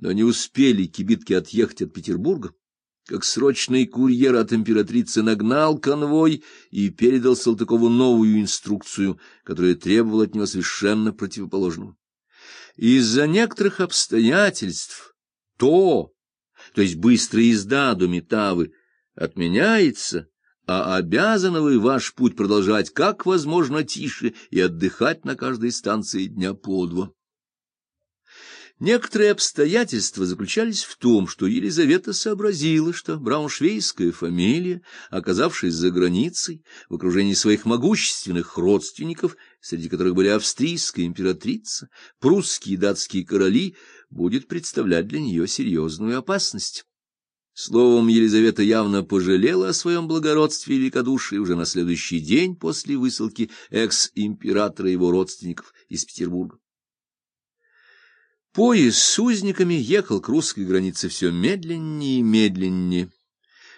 Но не успели кибитки отъехать от Петербурга, как срочный курьер от императрицы нагнал конвой и передал Салтыкову новую инструкцию, которая требовала от него совершенно противоположного. Из-за некоторых обстоятельств то, то есть быстрая езда до Метавы, отменяется, а обязаны вы ваш путь продолжать как возможно тише и отдыхать на каждой станции дня по два. Некоторые обстоятельства заключались в том, что Елизавета сообразила, что брауншвейская фамилия, оказавшись за границей, в окружении своих могущественных родственников, среди которых были австрийская императрица, прусские и датские короли, будет представлять для нее серьезную опасность. Словом, Елизавета явно пожалела о своем благородстве и великодушии уже на следующий день после высылки экс-императора и его родственников из Петербурга. Поезд с узниками ехал к русской границе все медленнее и медленнее.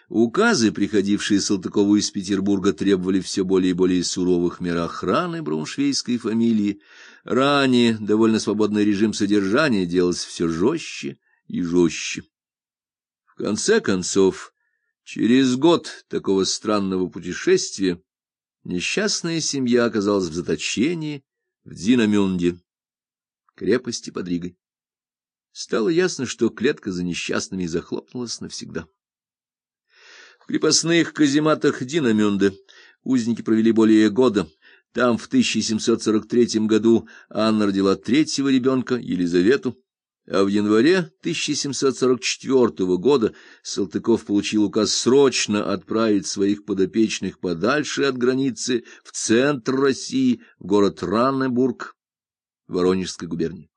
Указы, приходившие Салтыкову из Петербурга, требовали все более и более суровых мер охраны брауншвейской фамилии. Ранее довольно свободный режим содержания делался все жестче и жестче. В конце концов, через год такого странного путешествия несчастная семья оказалась в заточении в Динамюнде, крепости под Ригой. Стало ясно, что клетка за несчастными захлопнулась навсегда. В крепостных казематах Динамюнде узники провели более года. Там в 1743 году Анна родила третьего ребенка, Елизавету, а в январе 1744 года Салтыков получил указ срочно отправить своих подопечных подальше от границы в центр России, в город Раннебург, Воронежской губернии.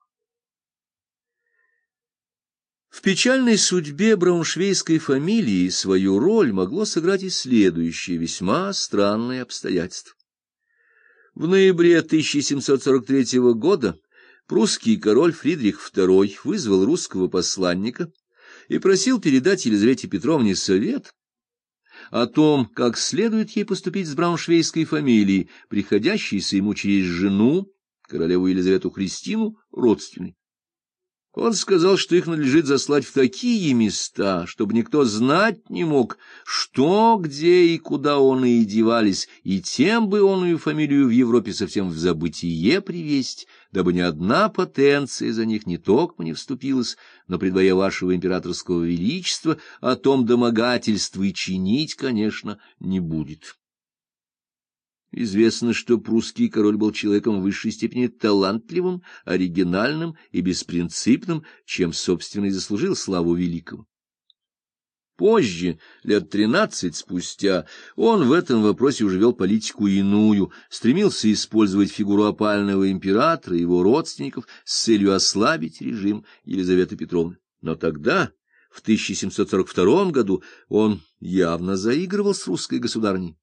В печальной судьбе брауншвейской фамилии свою роль могло сыграть и следующее весьма странное обстоятельство. В ноябре 1743 года прусский король Фридрих II вызвал русского посланника и просил передать Елизавете Петровне совет о том, как следует ей поступить с брауншвейской фамилией, приходящейся ему через жену, королеву Елизавету Христину, родственной. Он сказал, что их надлежит заслать в такие места, чтобы никто знать не мог, что, где и куда он и девались, и тем бы он и фамилию в Европе совсем в забытие привесть, дабы ни одна потенция за них не только не вступилась, но при вашего императорского величества о том домогательстве чинить, конечно, не будет. Известно, что прусский король был человеком в высшей степени талантливым, оригинальным и беспринципным, чем, собственно, и заслужил славу великого. Позже, лет тринадцать спустя, он в этом вопросе уже вел политику иную, стремился использовать фигуру опального императора и его родственников с целью ослабить режим Елизаветы Петровны. Но тогда, в 1742 году, он явно заигрывал с русской государней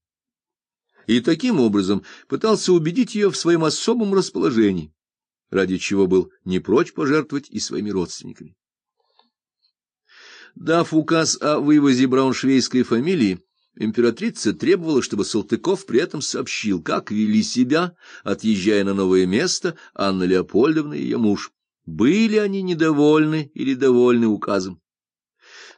и таким образом пытался убедить ее в своем особом расположении, ради чего был не прочь пожертвовать и своими родственниками. Дав указ о вывозе брауншвейской фамилии, императрица требовала, чтобы Салтыков при этом сообщил, как вели себя, отъезжая на новое место, Анна Леопольдовна и ее муж. Были они недовольны или довольны указом.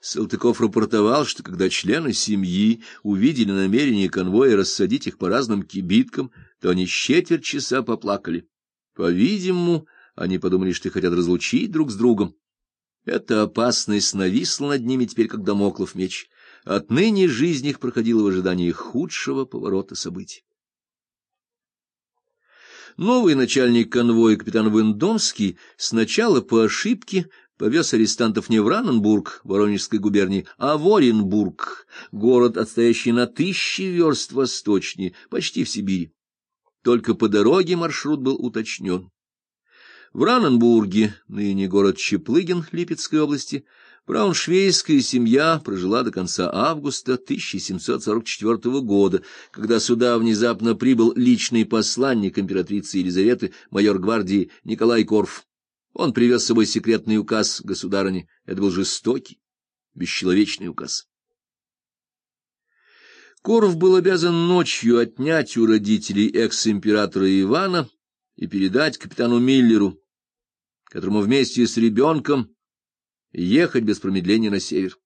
Салтыков рапортовал, что когда члены семьи увидели намерение конвоя рассадить их по разным кибиткам, то они четверть часа поплакали. По-видимому, они подумали, что хотят разлучить друг с другом. Эта опасность нависла над ними теперь, как домоклов меч. Отныне жизнь их проходила в ожидании худшего поворота событий. Новый начальник конвоя, капитан Вендомский, сначала по ошибке повез арестантов не в Раненбург, Воронежской губернии, а в Оренбург, город, отстоящий на тысячи верст восточнее, почти в Сибири. Только по дороге маршрут был уточнен. В Раненбурге, ныне город Чеплыгин Липецкой области, брауншвейская семья прожила до конца августа 1744 года, когда сюда внезапно прибыл личный посланник императрицы Елизаветы, майор гвардии Николай Корф. Он привез с собой секретный указ государыни. Это был жестокий, бесчеловечный указ. Коров был обязан ночью отнять у родителей экс-императора Ивана и передать капитану Миллеру, которому вместе с ребенком ехать без промедления на север.